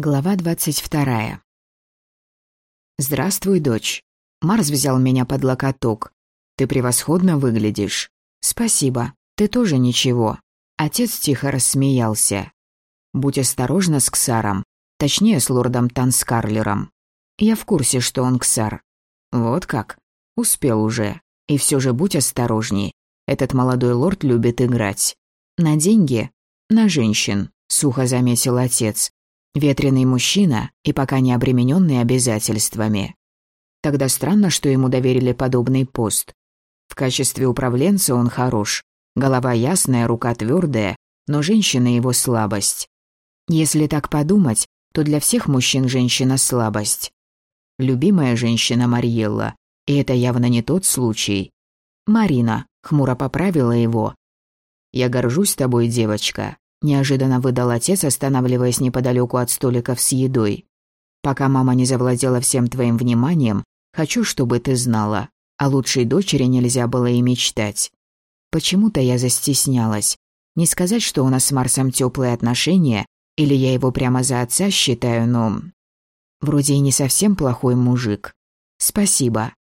Глава двадцать вторая. «Здравствуй, дочь». Марс взял меня под локоток. «Ты превосходно выглядишь». «Спасибо. Ты тоже ничего». Отец тихо рассмеялся. «Будь осторожна с Ксаром. Точнее, с лордом Танскарлером. Я в курсе, что он Ксар». «Вот как? Успел уже. И все же будь осторожней. Этот молодой лорд любит играть». «На деньги?» «На женщин», — сухо заметил отец. Ветреный мужчина и пока не обремененный обязательствами. Тогда странно, что ему доверили подобный пост. В качестве управленца он хорош. Голова ясная, рука твердая, но женщина его слабость. Если так подумать, то для всех мужчин женщина слабость. Любимая женщина Мариелла, и это явно не тот случай. Марина хмуро поправила его. «Я горжусь тобой, девочка. Неожиданно выдал отец, останавливаясь неподалеку от столиков с едой. «Пока мама не завладела всем твоим вниманием, хочу, чтобы ты знала. О лучшей дочери нельзя было и мечтать. Почему-то я застеснялась. Не сказать, что у нас с Марсом теплые отношения, или я его прямо за отца считаю, но... Вроде и не совсем плохой мужик. Спасибо.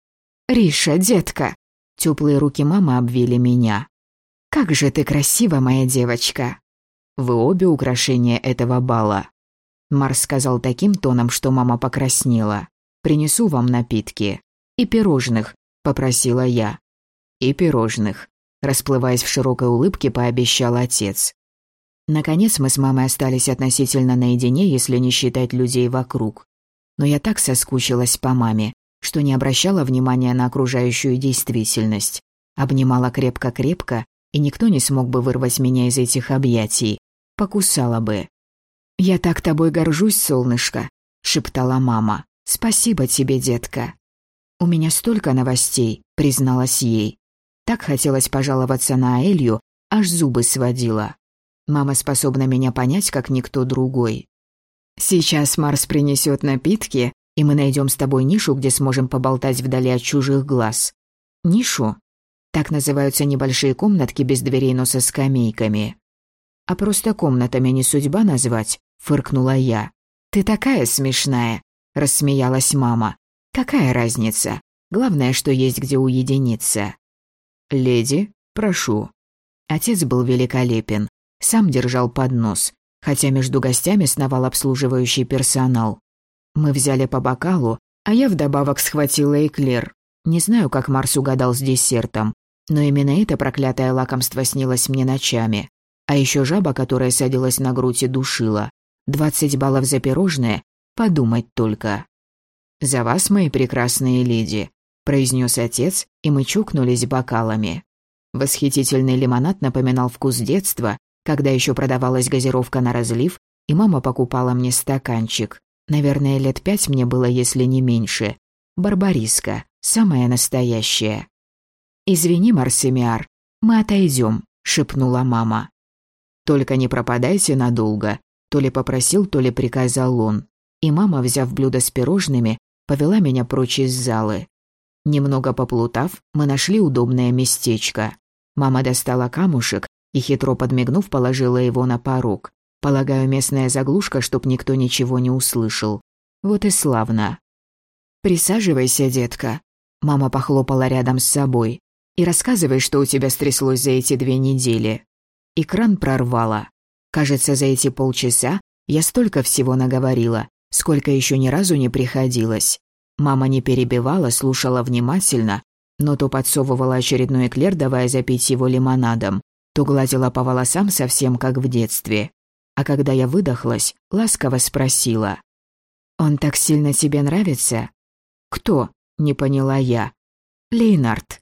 Риша, детка. Теплые руки мамы обвили меня. Как же ты красива, моя девочка. Вы обе украшения этого бала». Марс сказал таким тоном, что мама покраснела. «Принесу вам напитки. И пирожных», — попросила я. «И пирожных», — расплываясь в широкой улыбке, пообещал отец. Наконец мы с мамой остались относительно наедине, если не считать людей вокруг. Но я так соскучилась по маме, что не обращала внимания на окружающую действительность. Обнимала крепко-крепко, и никто не смог бы вырвать меня из этих объятий покусала бы. «Я так тобой горжусь, солнышко», — шептала мама. «Спасибо тебе, детка». «У меня столько новостей», — призналась ей. Так хотелось пожаловаться на Аэлью, аж зубы сводила. Мама способна меня понять, как никто другой. «Сейчас Марс принесет напитки, и мы найдем с тобой нишу, где сможем поболтать вдали от чужих глаз». «Нишу?» Так называются небольшие комнатки без дверей, но со скамейками. «А просто комнатами не судьба назвать?» — фыркнула я. «Ты такая смешная!» — рассмеялась мама. «Какая разница? Главное, что есть где уединиться». «Леди, прошу». Отец был великолепен. Сам держал поднос, хотя между гостями сновал обслуживающий персонал. Мы взяли по бокалу, а я вдобавок схватила эклер. Не знаю, как Марс угадал с десертом, но именно это проклятое лакомство снилось мне ночами. А еще жаба, которая садилась на грудь и душила. Двадцать баллов за пирожное? Подумать только. «За вас, мои прекрасные леди», — произнес отец, и мы чукнулись бокалами. Восхитительный лимонад напоминал вкус детства, когда еще продавалась газировка на разлив, и мама покупала мне стаканчик. Наверное, лет пять мне было, если не меньше. Барбариска, самая настоящая. «Извини, Марсимиар, мы отойдем», — шепнула мама. Только не пропадайте надолго», то ли попросил, то ли приказал он. И мама, взяв блюдо с пирожными, повела меня прочь из залы. Немного поплутав, мы нашли удобное местечко. Мама достала камушек и, хитро подмигнув, положила его на порог. Полагаю, местная заглушка, чтоб никто ничего не услышал. Вот и славно. «Присаживайся, детка». Мама похлопала рядом с собой. «И рассказывай, что у тебя стряслось за эти две недели». Экран прорвало. Кажется, за эти полчаса я столько всего наговорила, сколько еще ни разу не приходилось. Мама не перебивала, слушала внимательно, но то подсовывала очередной эклер, давая запить его лимонадом, то гладила по волосам совсем как в детстве. А когда я выдохлась, ласково спросила. «Он так сильно тебе нравится?» «Кто?» — не поняла я. «Лейнард».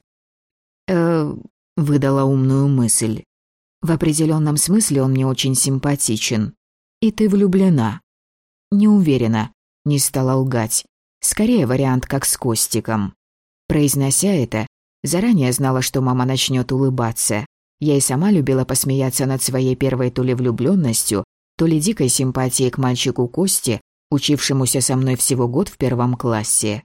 «Э...» — выдала умную мысль. В определенном смысле он мне очень симпатичен. И ты влюблена. Не уверена, не стала лгать. Скорее вариант как с Костиком. Произнося это, заранее знала, что мама начнет улыбаться. Я и сама любила посмеяться над своей первой то ли влюбленностью, то ли дикой симпатией к мальчику Косте, учившемуся со мной всего год в первом классе.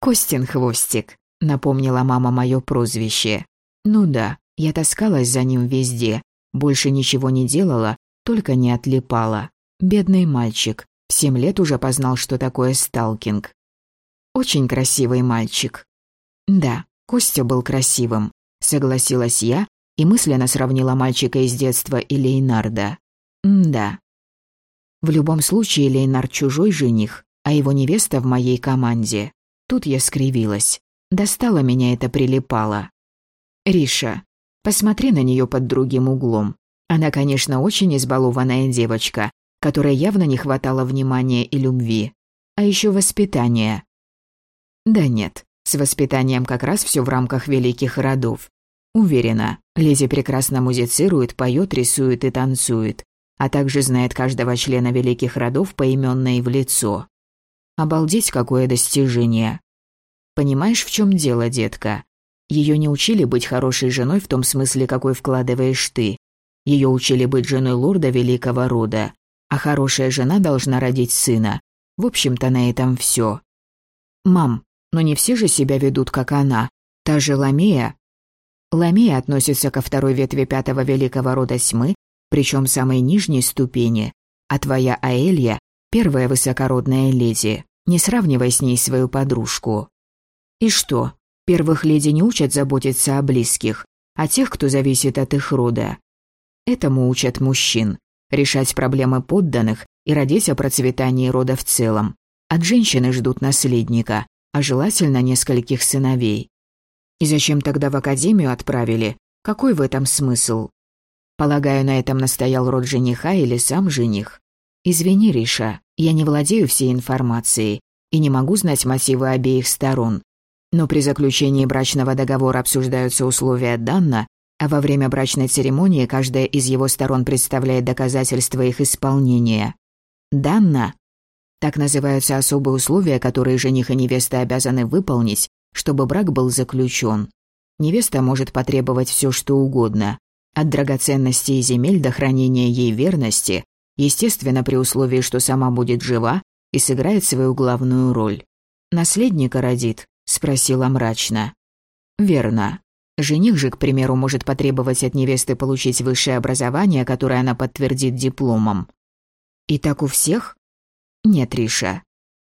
«Костин хвостик», — напомнила мама мое прозвище. «Ну да, я таскалась за ним везде, больше ничего не делала, только не отлипала. Бедный мальчик, В семь лет уже познал, что такое сталкинг. Очень красивый мальчик. Да, Костя был красивым, согласилась я и мысленно сравнила мальчика из детства и Лейнарда. да. В любом случае Лейнард чужой жених, а его невеста в моей команде. Тут я скривилась. Достала меня это прилипало. Риша, посмотри на нее под другим углом. Она, конечно, очень избалованная девочка, которой явно не хватало внимания и любви. А еще воспитания. Да нет, с воспитанием как раз все в рамках великих родов. Уверена, Лизи прекрасно музицирует, поет, рисует и танцует, а также знает каждого члена великих родов поименно и в лицо. Обалдеть, какое достижение. Понимаешь, в чем дело, детка? Ее не учили быть хорошей женой в том смысле, какой вкладываешь ты. Ее учили быть женой лорда великого рода. А хорошая жена должна родить сына. В общем-то, на этом все. Мам, но не все же себя ведут, как она. Та же Ламия. Ламия относится ко второй ветви пятого великого рода тьмы, причем самой нижней ступени, а твоя Аэлья – первая высокородная леди. Не сравнивай с ней свою подружку. И что, первых леди не учат заботиться о близких, а тех, кто зависит от их рода. Этому учат мужчин – решать проблемы подданных и родить о процветании рода в целом. От женщины ждут наследника, а желательно нескольких сыновей. И зачем тогда в академию отправили? Какой в этом смысл? Полагаю, на этом настоял род жениха или сам жених. Извини, Риша, я не владею всей информацией и не могу знать мотивы обеих сторон. Но при заключении брачного договора обсуждаются условия Данна, а во время брачной церемонии каждая из его сторон представляет доказательства их исполнения. Данна так называются особые условия, которые жених и невеста обязаны выполнить, чтобы брак был заключен. Невеста может потребовать все, что угодно. От драгоценностей и земель до хранения ей верности, естественно, при условии, что сама будет жива и сыграет свою главную роль. «Наследника родит?» – спросила мрачно. «Верно. Жених же, к примеру, может потребовать от невесты получить высшее образование, которое она подтвердит дипломом». «И так у всех?» «Нет, Риша.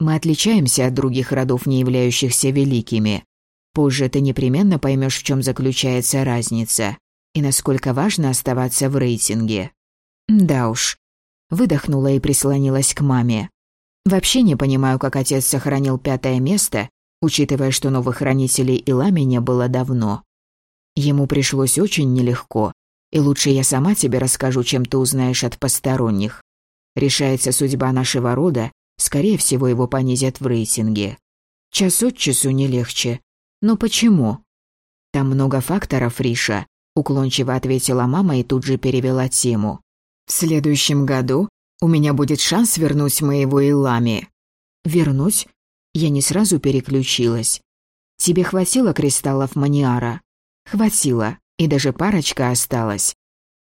Мы отличаемся от других родов, не являющихся великими. Позже ты непременно поймешь, в чем заключается разница и насколько важно оставаться в рейтинге». «Да уж». Выдохнула и прислонилась к маме. «Вообще не понимаю, как отец сохранил пятое место, учитывая, что новых хранителей и лами не было давно. Ему пришлось очень нелегко, и лучше я сама тебе расскажу, чем ты узнаешь от посторонних. Решается судьба нашего рода, скорее всего, его понизят в рейтинге. Час от часу не легче. Но почему? Там много факторов, Риша, уклончиво ответила мама и тут же перевела тему. В следующем году у меня будет шанс вернуть моего Илами. Вернуть? Я не сразу переключилась. Тебе хватило кристаллов маниара? Хватило, и даже парочка осталась.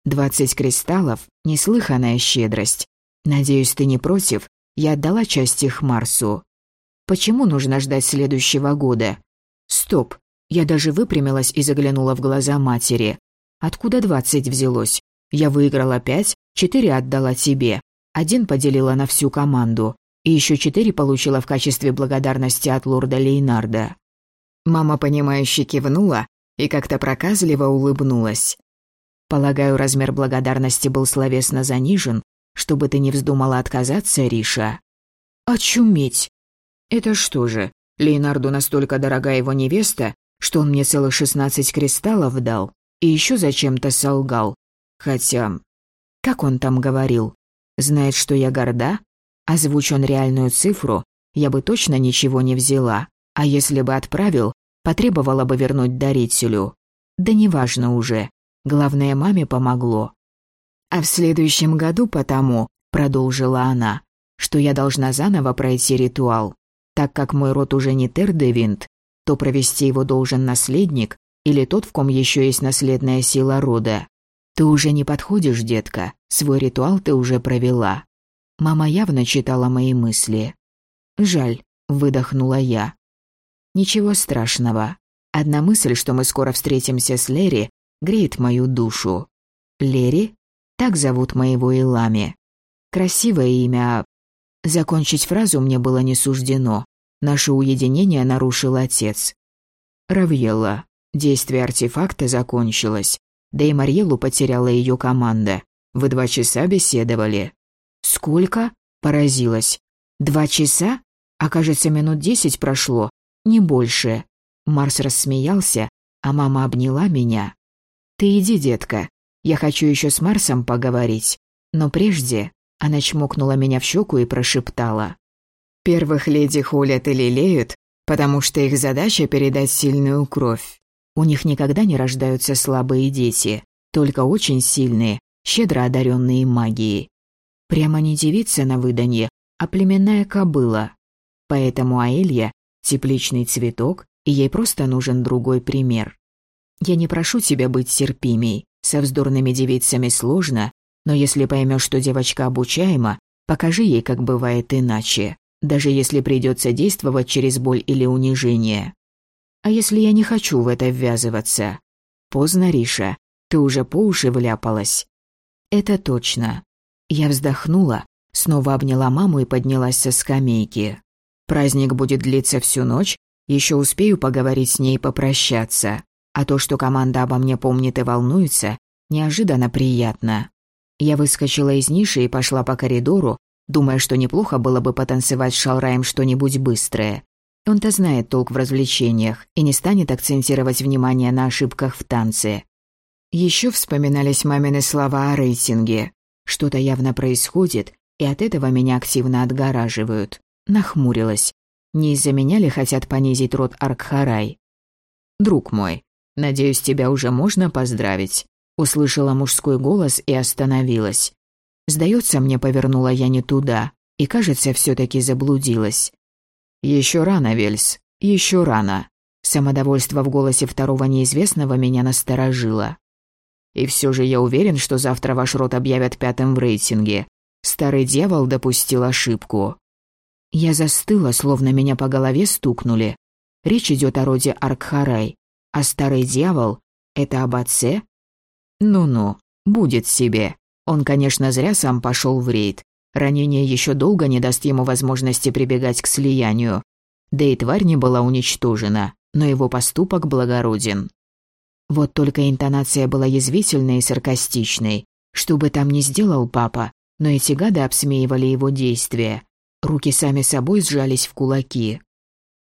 Двадцать кристаллов – неслыханная щедрость. Надеюсь, ты не против? Я отдала часть их Марсу. Почему нужно ждать следующего года? Стоп. Я даже выпрямилась и заглянула в глаза матери. Откуда двадцать взялось? Я выиграла пять, четыре отдала тебе. Один поделила на всю команду. И еще четыре получила в качестве благодарности от лорда Лейнарда. Мама, понимающе кивнула и как-то проказливо улыбнулась. Полагаю, размер благодарности был словесно занижен, чтобы ты не вздумала отказаться, Риша». «Очуметь! Это что же, Леонарду настолько дорога его невеста, что он мне целых шестнадцать кристаллов дал и еще зачем-то солгал. Хотя, как он там говорил, знает, что я горда? Озвучь он реальную цифру, я бы точно ничего не взяла, а если бы отправил, потребовала бы вернуть дарителю. Да неважно уже, главное, маме помогло. А в следующем году потому, продолжила она, что я должна заново пройти ритуал. Так как мой род уже не Тердевинт, то провести его должен наследник или тот, в ком еще есть наследная сила рода. Ты уже не подходишь, детка, свой ритуал ты уже провела. Мама явно читала мои мысли. Жаль, выдохнула я. Ничего страшного. Одна мысль, что мы скоро встретимся с Лери, греет мою душу. Лери? Так зовут моего Илами. Красивое имя, Закончить фразу мне было не суждено. Наше уединение нарушил отец. Равьелла. Действие артефакта закончилось. Да и Марьелу потеряла ее команда. Вы два часа беседовали. Сколько? Поразилась. Два часа? А кажется, минут десять прошло. Не больше. Марс рассмеялся, а мама обняла меня. Ты иди, детка. Я хочу еще с Марсом поговорить. Но прежде она чмокнула меня в щеку и прошептала. Первых леди холят и лелеют, потому что их задача передать сильную кровь. У них никогда не рождаются слабые дети, только очень сильные, щедро одаренные магией. Прямо не девица на выданье, а племенная кобыла. Поэтому Аэлья – тепличный цветок, и ей просто нужен другой пример. Я не прошу тебя быть терпимей, со вздорными девицами сложно, но если поймешь, что девочка обучаема, покажи ей, как бывает иначе, даже если придется действовать через боль или унижение. А если я не хочу в это ввязываться? Поздно, Риша, ты уже по уши вляпалась. Это точно. Я вздохнула, снова обняла маму и поднялась со скамейки. Праздник будет длиться всю ночь, еще успею поговорить с ней и попрощаться. А то, что команда обо мне помнит и волнуется, неожиданно приятно. Я выскочила из ниши и пошла по коридору, думая, что неплохо было бы потанцевать с Шалраем что-нибудь быстрое. Он-то знает толк в развлечениях и не станет акцентировать внимание на ошибках в танце. Еще вспоминались мамины слова о рейтинге. Что-то явно происходит, и от этого меня активно отгораживают. Нахмурилась. Не из-за меня ли хотят понизить род Аркхарай? «Друг мой, надеюсь, тебя уже можно поздравить?» Услышала мужской голос и остановилась. Сдается мне, повернула я не туда, и, кажется, все таки заблудилась. Еще рано, Вельс, еще рано. Самодовольство в голосе второго неизвестного меня насторожило. И все же я уверен, что завтра ваш род объявят пятым в рейтинге. Старый дьявол допустил ошибку. Я застыла, словно меня по голове стукнули. Речь идет о роде Аркхарай, а старый дьявол — это об отце? Ну-ну, будет себе. Он, конечно, зря сам пошел в рейд. Ранение еще долго не даст ему возможности прибегать к слиянию. Да и тварь не была уничтожена, но его поступок благороден. Вот только интонация была язвительной и саркастичной. Что бы там ни сделал папа, но эти гады обсмеивали его действия. Руки сами собой сжались в кулаки.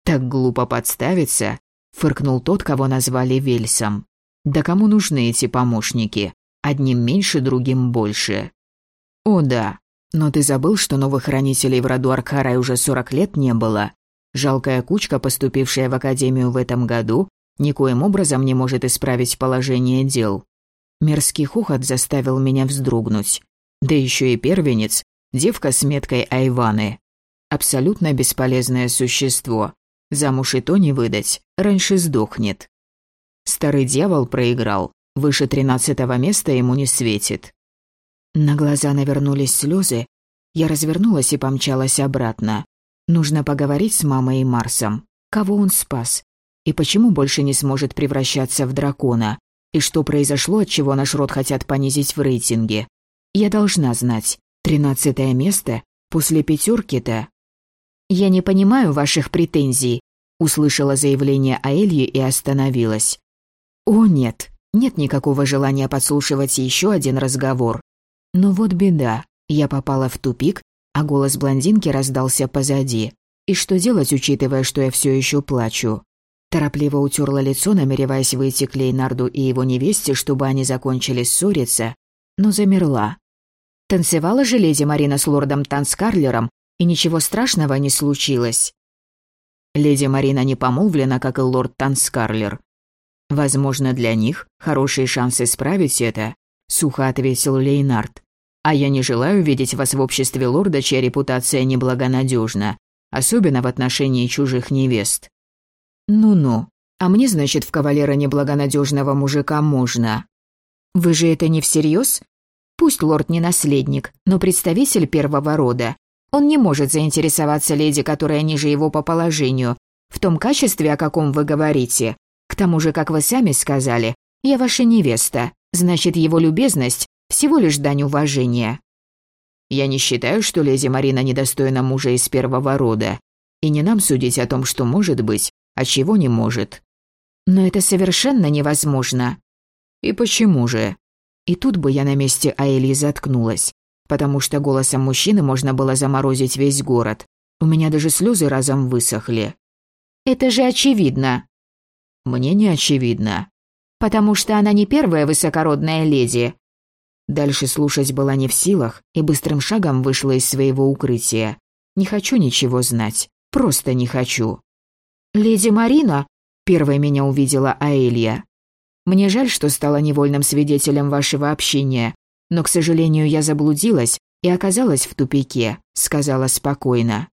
«Так глупо подставиться», — фыркнул тот, кого назвали Вельсом. «Да кому нужны эти помощники? Одним меньше, другим больше. О да, но ты забыл, что новых хранителей в роду Аркарай уже 40 лет не было. Жалкая кучка, поступившая в академию в этом году, никоим образом не может исправить положение дел. Мерзкий хохот заставил меня вздрогнуть. Да еще и первенец, девка с меткой Айваны. Абсолютно бесполезное существо. Замуж и то не выдать, раньше сдохнет. Старый дьявол проиграл, Выше тринадцатого места ему не светит. На глаза навернулись слезы. Я развернулась и помчалась обратно. Нужно поговорить с мамой и Марсом. Кого он спас? И почему больше не сможет превращаться в дракона? И что произошло, от чего наш род хотят понизить в рейтинге? Я должна знать. Тринадцатое место? После пятерки-то? «Я не понимаю ваших претензий», — услышала заявление Аэльи и остановилась. «О, нет, нет никакого желания подслушивать еще один разговор. Но вот беда. Я попала в тупик, а голос блондинки раздался позади. И что делать, учитывая, что я все еще плачу? Торопливо утерла лицо, намереваясь выйти к Лейнарду и его невесте, чтобы они закончили ссориться, но замерла. Танцевала же леди Марина с лордом Танскарлером, и ничего страшного не случилось. Леди Марина не помолвлена, как и лорд Танскарлер, «Возможно, для них хорошие шансы исправить это», — сухо ответил Лейнард. «А я не желаю видеть вас в обществе лорда, чья репутация неблагонадежна, особенно в отношении чужих невест». «Ну-ну, а мне, значит, в кавалера неблагонадежного мужика можно». «Вы же это не всерьез? Пусть лорд не наследник, но представитель первого рода. Он не может заинтересоваться леди, которая ниже его по положению, в том качестве, о каком вы говорите. К тому же, как вы сами сказали, я ваша невеста, значит, его любезность – всего лишь дань уважения». Я не считаю, что леди Марина недостойна мужа из первого рода. И не нам судить о том, что может быть, а чего не может. Но это совершенно невозможно. И почему же? И тут бы я на месте Аэлии заткнулась, потому что голосом мужчины можно было заморозить весь город. У меня даже слезы разом высохли. Это же очевидно. Мне не очевидно. Потому что она не первая высокородная леди. Дальше слушать была не в силах и быстрым шагом вышла из своего укрытия. Не хочу ничего знать. Просто не хочу. «Леди Марина?» – первой меня увидела Аэлья. «Мне жаль, что стала невольным свидетелем вашего общения, но, к сожалению, я заблудилась и оказалась в тупике», – сказала спокойно.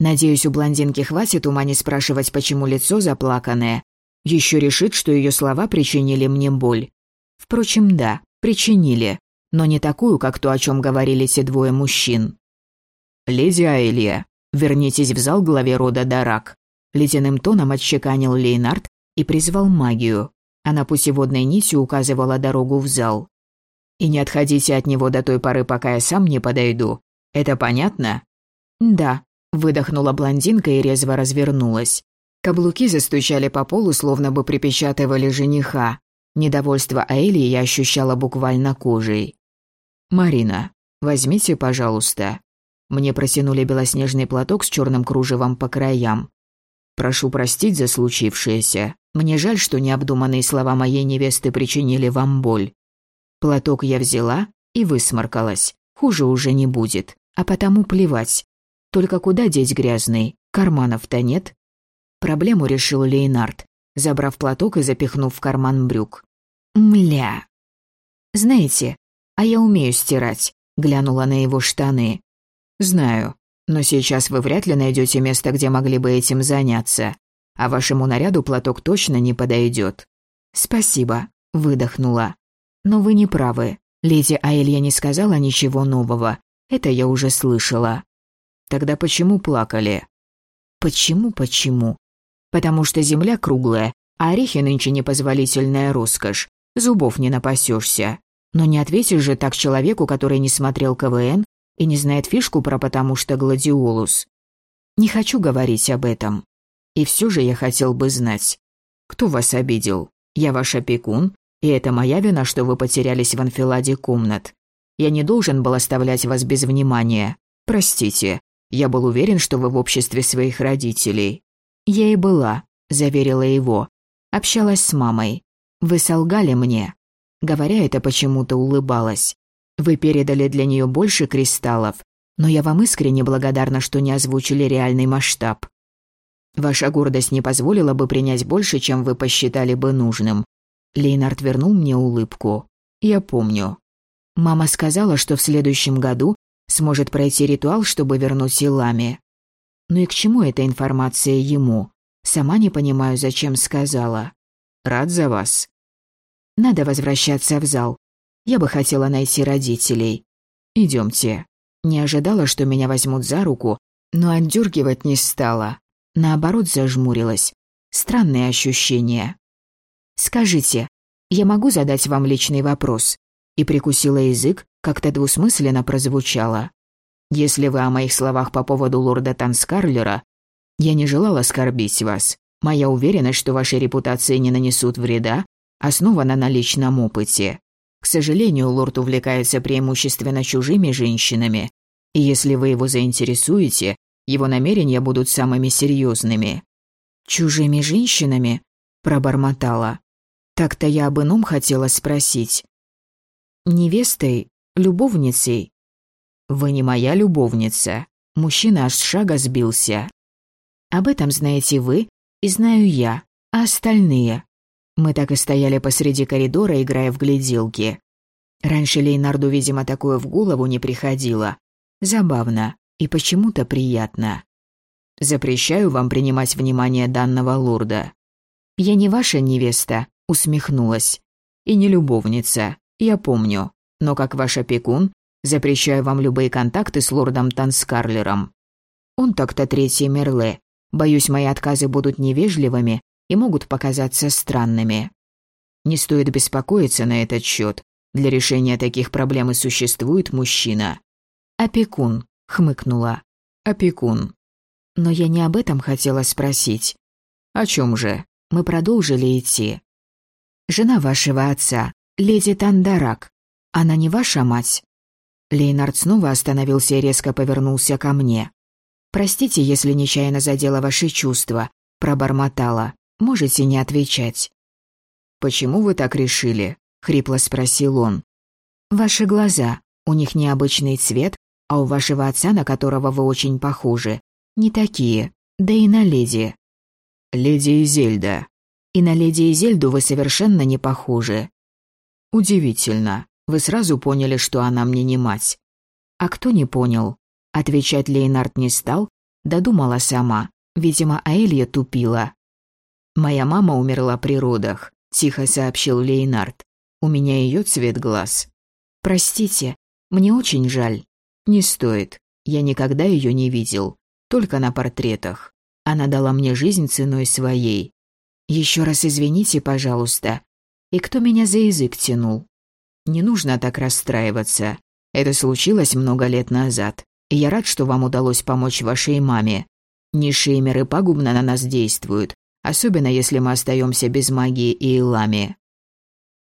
Надеюсь, у блондинки хватит ума не спрашивать, почему лицо заплаканное. Еще решит, что ее слова причинили мне боль. Впрочем, да, причинили, но не такую, как то, о чем говорили те двое мужчин. «Леди Аэлья, вернитесь в зал главе рода Дарак», ледяным тоном отчеканил Лейнард и призвал магию. Она путеводной нитью указывала дорогу в зал. «И не отходите от него до той поры, пока я сам не подойду. Это понятно?» «Да», – выдохнула блондинка и резво развернулась. Каблуки застучали по полу, словно бы припечатывали жениха. Недовольство Аэлии я ощущала буквально кожей. «Марина, возьмите, пожалуйста». Мне протянули белоснежный платок с черным кружевом по краям. «Прошу простить за случившееся. Мне жаль, что необдуманные слова моей невесты причинили вам боль». Платок я взяла и высморкалась. Хуже уже не будет, а потому плевать. Только куда деть грязный? Карманов-то нет. Проблему решил Лейнард, забрав платок и запихнув в карман брюк. «Мля!» «Знаете, а я умею стирать», — глянула на его штаны. «Знаю, но сейчас вы вряд ли найдете место, где могли бы этим заняться, а вашему наряду платок точно не подойдет. «Спасибо», — выдохнула. «Но вы не правы. Леди Аэлья не сказала ничего нового. Это я уже слышала». «Тогда почему плакали?» «Почему, почему?» «Потому что земля круглая, а орехи нынче непозволительная роскошь. Зубов не напасешься. Но не ответишь же так человеку, который не смотрел КВН и не знает фишку про «потому что гладиолус». Не хочу говорить об этом. И все же я хотел бы знать. Кто вас обидел? Я ваш опекун, и это моя вина, что вы потерялись в анфиладе комнат. Я не должен был оставлять вас без внимания. Простите, я был уверен, что вы в обществе своих родителей. Я и была, заверила его. Общалась с мамой. Вы солгали мне. Говоря это, почему-то улыбалась. Вы передали для нее больше кристаллов, но я вам искренне благодарна, что не озвучили реальный масштаб. Ваша гордость не позволила бы принять больше, чем вы посчитали бы нужным. Лейнард вернул мне улыбку. Я помню. Мама сказала, что в следующем году сможет пройти ритуал, чтобы вернуть Илами. Ну и к чему эта информация ему? Сама не понимаю, зачем сказала. Рад за вас. Надо возвращаться в зал. Я бы хотела найти родителей. Идемте. Не ожидала, что меня возьмут за руку, но отдергивать не стала. Наоборот, зажмурилась. Странные ощущения. «Скажите, я могу задать вам личный вопрос?» И прикусила язык, как-то двусмысленно прозвучало. «Если вы о моих словах по поводу лорда Танскарлера, я не желала оскорбить вас. Моя уверенность, что вашей репутации не нанесут вреда, основана на личном опыте. К сожалению, лорд увлекается преимущественно чужими женщинами, и если вы его заинтересуете, его намерения будут самыми серьезными. «Чужими женщинами?» – пробормотала. Так-то я об ином хотела спросить. «Невестой? Любовницей?» «Вы не моя любовница». Мужчина аж с шага сбился. «Об этом знаете вы, и знаю я, а остальные. Мы так и стояли посреди коридора, играя в гляделки. Раньше Лейнарду, видимо, такое в голову не приходило. Забавно и почему-то приятно. Запрещаю вам принимать внимание данного лорда. Я не ваша невеста, усмехнулась. И не любовница, я помню. Но как ваш опекун, запрещаю вам любые контакты с лордом Танскарлером. Он так-то третий Мерле, Боюсь, мои отказы будут невежливыми и могут показаться странными. Не стоит беспокоиться на этот счет. Для решения таких проблем и существует мужчина. «Опекун», — хмыкнула. «Опекун». Но я не об этом хотела спросить. «О чем же?» Мы продолжили идти. «Жена вашего отца, леди Тандарак, она не ваша мать?» Лейнард снова остановился и резко повернулся ко мне. «Простите, если нечаянно задела ваши чувства», — пробормотала. «Можете не отвечать». «Почему вы так решили?» — хрипло спросил он. «Ваши глаза. У них необычный цвет, а у вашего отца, на которого вы очень похожи, не такие. Да и на леди». «Леди Изельда». «И на леди Изельду вы совершенно не похожи». «Удивительно. Вы сразу поняли, что она мне не мать». «А кто не понял?» Отвечать Лейнард не стал, додумала сама. Видимо, Аэлья тупила. «Моя мама умерла при родах», — тихо сообщил Лейнард. «У меня ее цвет глаз». «Простите, мне очень жаль». «Не стоит. Я никогда ее не видел. Только на портретах. Она дала мне жизнь ценой своей. Еще раз извините, пожалуйста. И кто меня за язык тянул? Не нужно так расстраиваться. Это случилось много лет назад. И я рад, что вам удалось помочь вашей маме. Низшие миры пагубно на нас действуют, особенно если мы остаемся без магии и илами.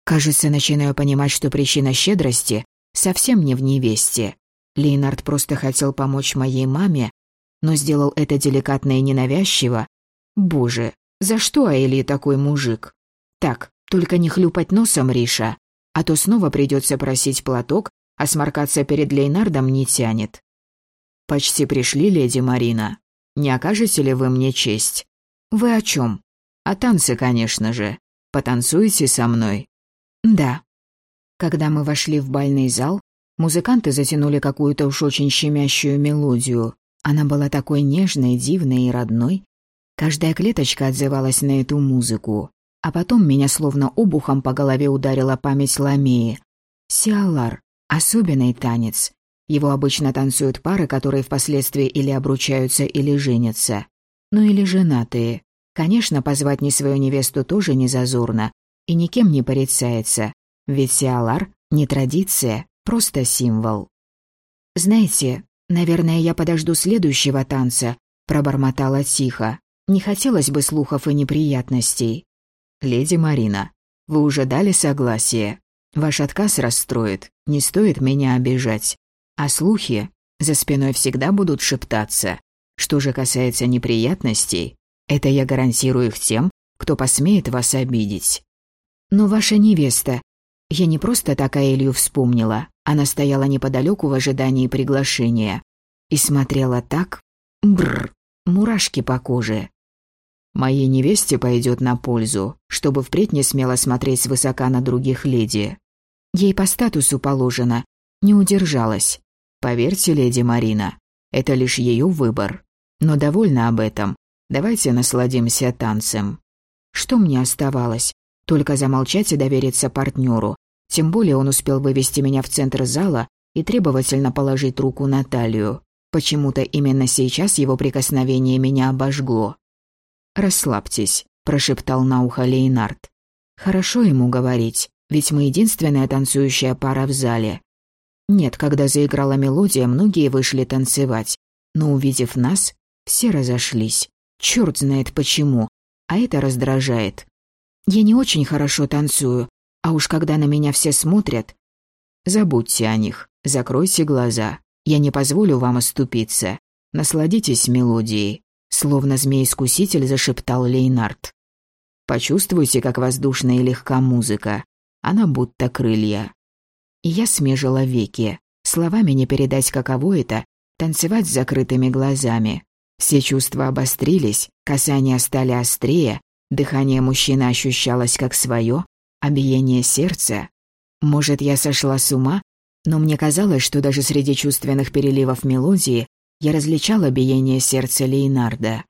Кажется, начинаю понимать, что причина щедрости совсем не в невесте. Лейнард просто хотел помочь моей маме, но сделал это деликатно и ненавязчиво. Боже, за что Аэли такой мужик? Так, только не хлюпать носом, Риша, а то снова придется просить платок, а сморкаться перед Лейнардом не тянет. Почти пришли, леди Марина. Не окажете ли вы мне честь? Вы о чем? О танце, конечно же. Потанцуете со мной? Да. Когда мы вошли в бальный зал, музыканты затянули какую-то уж очень щемящую мелодию. Она была такой нежной, дивной и родной. Каждая клеточка отзывалась на эту музыку. А потом меня словно обухом по голове ударила память Ламеи. Сиалар. Особенный танец. Его обычно танцуют пары, которые впоследствии или обручаются, или женятся. Ну или женатые. Конечно, позвать не свою невесту тоже не зазорно. И никем не порицается. Ведь Сиалар — не традиция, просто символ. Знаете, «Наверное, я подожду следующего танца», — пробормотала тихо. «Не хотелось бы слухов и неприятностей». «Леди Марина, вы уже дали согласие. Ваш отказ расстроит, не стоит меня обижать. А слухи за спиной всегда будут шептаться. Что же касается неприятностей, это я гарантирую их тем, кто посмеет вас обидеть. Но ваша невеста... Я не просто так Аэлью вспомнила. Она стояла неподалеку в ожидании приглашения и смотрела так... Бррр, мурашки по коже. Моей невесте пойдет на пользу, чтобы впредь не смело смотреть свысока на других леди. Ей по статусу положено, не удержалась. Поверьте, леди Марина, это лишь ее выбор. Но довольна об этом. Давайте насладимся танцем. Что мне оставалось? Только замолчать и довериться партнеру, тем более он успел вывести меня в центр зала и требовательно положить руку на талию. Почему-то именно сейчас его прикосновение меня обожгло. «Расслабьтесь», – прошептал на ухо Лейнард. «Хорошо ему говорить, ведь мы единственная танцующая пара в зале». Нет, когда заиграла мелодия, многие вышли танцевать, но увидев нас, все разошлись. Черт знает почему, а это раздражает. Я не очень хорошо танцую, а уж когда на меня все смотрят... Забудьте о них, закройте глаза. Я не позволю вам оступиться. Насладитесь мелодией. Словно змей-искуситель зашептал Лейнард. Почувствуйте, как воздушная и легка музыка. Она будто крылья. И я смежила веки. Словами не передать, каково это — танцевать с закрытыми глазами. Все чувства обострились, касания стали острее, дыхание мужчины ощущалось как свое, а биение сердца? Может, я сошла с ума? Но мне казалось, что даже среди чувственных переливов мелодии я различала биение сердца Лейнарда.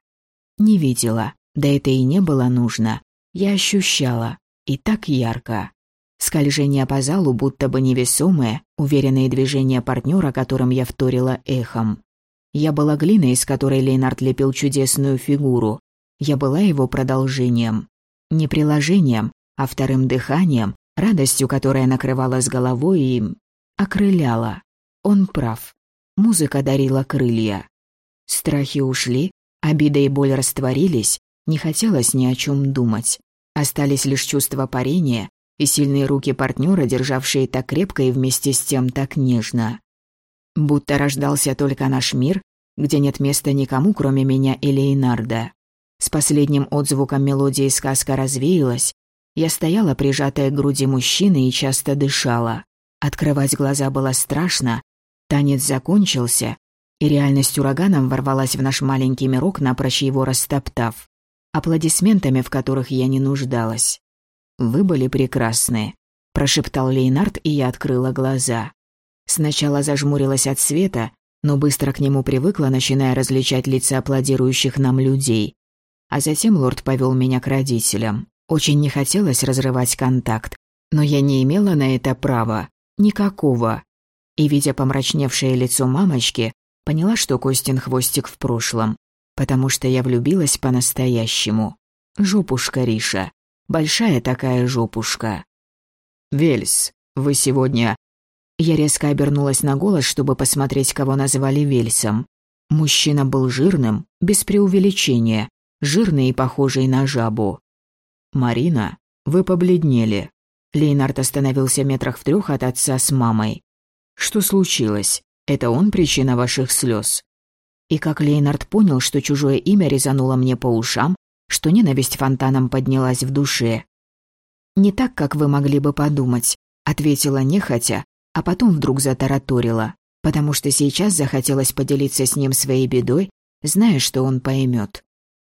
Не видела, да это и не было нужно. Я ощущала, и так ярко. Скольжение по залу будто бы невесомое, уверенные движения партнера, которым я вторила эхом. Я была глиной, из которой Лейнард лепил чудесную фигуру. Я была его продолжением. Не приложением, а вторым дыханием, радостью, которая накрывала с головой и... окрыляла. Он прав. Музыка дарила крылья. Страхи ушли, обида и боль растворились, не хотелось ни о чем думать. Остались лишь чувства парения и сильные руки партнера, державшие так крепко и вместе с тем так нежно. Будто рождался только наш мир, где нет места никому, кроме меня и Лейнарда. С последним отзвуком мелодии сказка развеялась. Я стояла, прижатая к груди мужчины, и часто дышала. Открывать глаза было страшно. Танец закончился, и реальность ураганом ворвалась в наш маленький мирок, напрочь его растоптав. Аплодисментами, в которых я не нуждалась. «Вы были прекрасны», – прошептал Лейнард, и я открыла глаза. Сначала зажмурилась от света, но быстро к нему привыкла, начиная различать лица аплодирующих нам людей. А затем лорд повел меня к родителям. Очень не хотелось разрывать контакт, но я не имела на это права. Никакого. И, видя помрачневшее лицо мамочки, поняла, что Костин хвостик в прошлом, потому что я влюбилась по-настоящему. Жопушка Риша. Большая такая жопушка. «Вельс, вы сегодня...» Я резко обернулась на голос, чтобы посмотреть, кого называли Вельсом. Мужчина был жирным, без преувеличения, жирный и похожий на жабу. «Марина, вы побледнели». Лейнард остановился метрах в трех от отца с мамой. «Что случилось? Это он причина ваших слез?» И как Лейнард понял, что чужое имя резануло мне по ушам, что ненависть фонтаном поднялась в душе. «Не так, как вы могли бы подумать», — ответила нехотя, а потом вдруг затараторила, потому что сейчас захотелось поделиться с ним своей бедой, зная, что он поймет.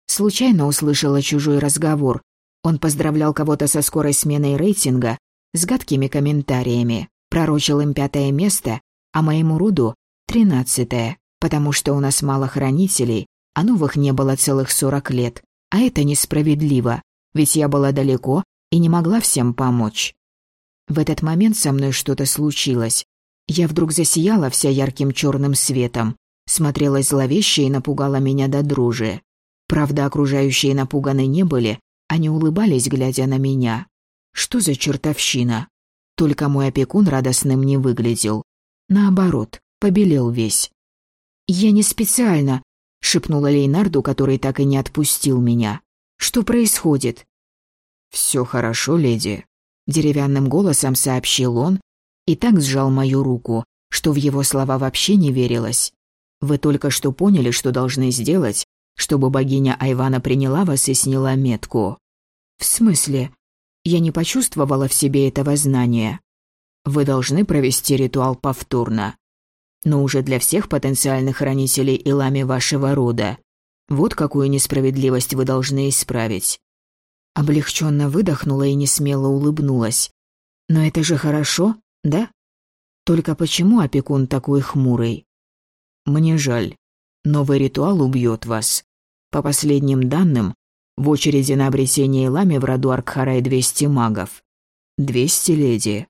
Случайно услышала чужой разговор. Он поздравлял кого-то со скорой сменой рейтинга, с гадкими комментариями, пророчил им пятое место, а моему роду — тринадцатое, потому что у нас мало хранителей, а новых не было целых сорок лет. А это несправедливо, ведь я была далеко и не могла всем помочь. В этот момент со мной что-то случилось. Я вдруг засияла вся ярким черным светом, смотрелась зловеще и напугала меня до дрожи. Правда, окружающие напуганы не были, они улыбались, глядя на меня. Что за чертовщина? Только мой опекун радостным не выглядел. Наоборот, побелел весь. «Я не специально», — шепнула Лейнарду, который так и не отпустил меня. «Что происходит?» «Все хорошо, леди», — деревянным голосом сообщил он и так сжал мою руку, что в его слова вообще не верилось. «Вы только что поняли, что должны сделать, чтобы богиня Айвана приняла вас и сняла метку». «В смысле?» Я не почувствовала в себе этого знания. «Вы должны провести ритуал повторно но уже для всех потенциальных хранителей Илами вашего рода. Вот какую несправедливость вы должны исправить». Облегченно выдохнула и несмело улыбнулась. «Но это же хорошо, да? Только почему опекун такой хмурый?» «Мне жаль. Новый ритуал убьет вас. По последним данным, в очереди на обретение Илами в роду Аркхарай 200 магов. 200 леди.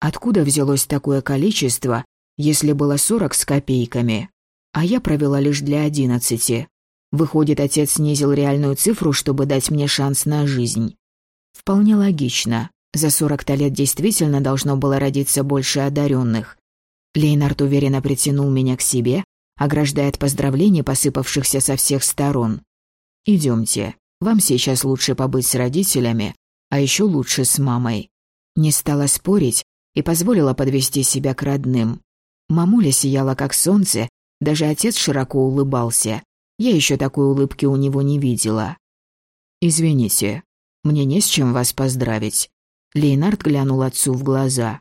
Откуда взялось такое количество, если было сорок с копейками, а я провела лишь для одиннадцати. Выходит, отец снизил реальную цифру, чтобы дать мне шанс на жизнь. Вполне логично. За сорок-то лет действительно должно было родиться больше одаренных. Лейнард уверенно притянул меня к себе, ограждая от поздравлений, посыпавшихся со всех сторон. «Идемте. Вам сейчас лучше побыть с родителями, а еще лучше с мамой». Не стала спорить и позволила подвести себя к родным. Мамуля сияла как солнце, даже отец широко улыбался. Я еще такой улыбки у него не видела. «Извините, мне не с чем вас поздравить». Лейнард глянул отцу в глаза.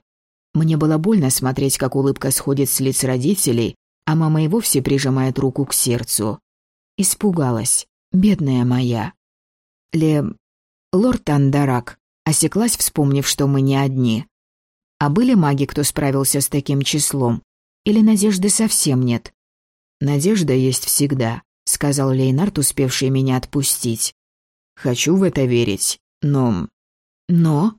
Мне было больно смотреть, как улыбка сходит с лиц родителей, а мама и вовсе прижимает руку к сердцу. Испугалась. Бедная моя. Ле... Лорд Андарак осеклась, вспомнив, что мы не одни. А были маги, кто справился с таким числом? Или надежды совсем нет? Надежда есть всегда, сказал Лейнард, успевший меня отпустить. Хочу в это верить, но... Но...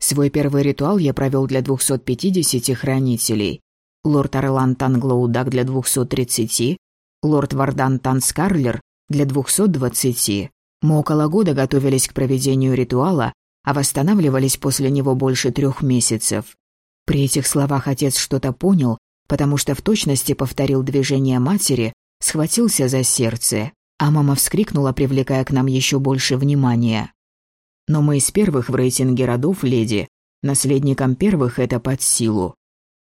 Свой первый ритуал я провел для 250 хранителей. Лорд Орлан Танглоудак для 230, лорд Вардан Танскарлер для 220. Мы около года готовились к проведению ритуала, а восстанавливались после него больше трех месяцев. При этих словах отец что-то понял потому что в точности повторил движение матери, схватился за сердце, а мама вскрикнула, привлекая к нам еще больше внимания. Но мы из первых в рейтинге родов, леди. Наследникам первых это под силу.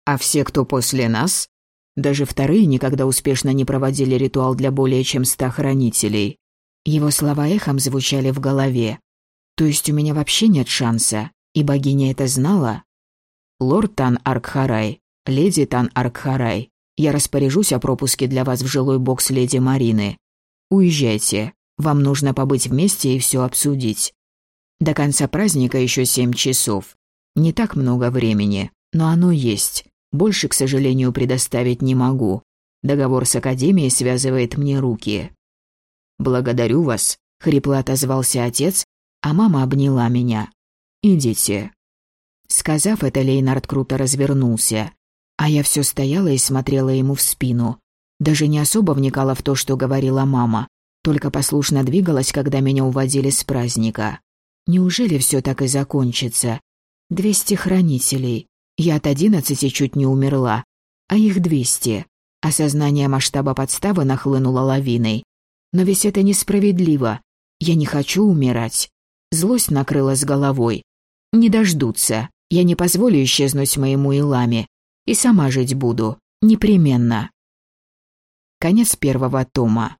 А все, кто после нас, даже вторые никогда успешно не проводили ритуал для более чем ста хранителей. Его слова эхом звучали в голове. То есть у меня вообще нет шанса, и богиня это знала? Лорд Тан Аркхарай, леди Тан Аркхарай, я распоряжусь о пропуске для вас в жилой бокс леди Марины. Уезжайте, вам нужно побыть вместе и все обсудить. До конца праздника еще семь часов. Не так много времени, но оно есть. Больше, к сожалению, предоставить не могу. Договор с Академией связывает мне руки. «Благодарю вас», — хрипло отозвался отец, а мама обняла меня. «Идите». Сказав это, Лейнард круто развернулся, а я все стояла и смотрела ему в спину. Даже не особо вникала в то, что говорила мама, только послушно двигалась, когда меня уводили с праздника. Неужели все так и закончится? Двести хранителей. Я от одиннадцати чуть не умерла, а их двести. Осознание масштаба подставы нахлынуло лавиной. Но ведь это несправедливо. Я не хочу умирать. Злость накрыла с головой. Не дождутся. Я не позволю исчезнуть моему Иламе. И сама жить буду. Непременно. Конец первого тома.